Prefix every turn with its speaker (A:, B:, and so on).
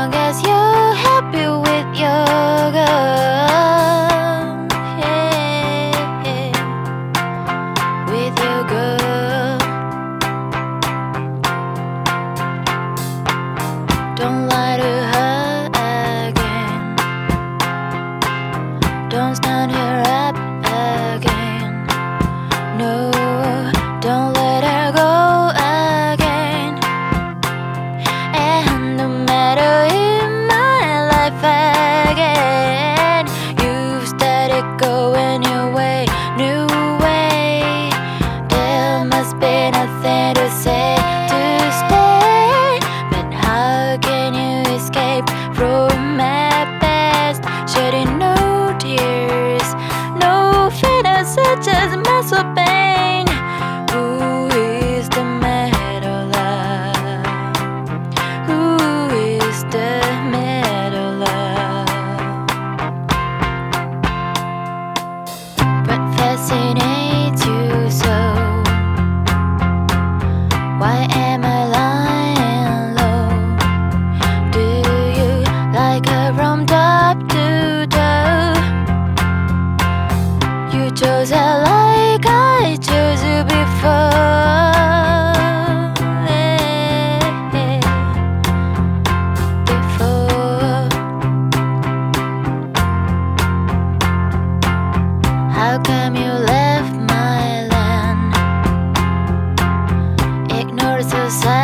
A: long as you're happy with your girl, yeah, yeah. with your girl. Don't lie to her. You chose her like I chose you before. Before. How come you left my land? Ignore society.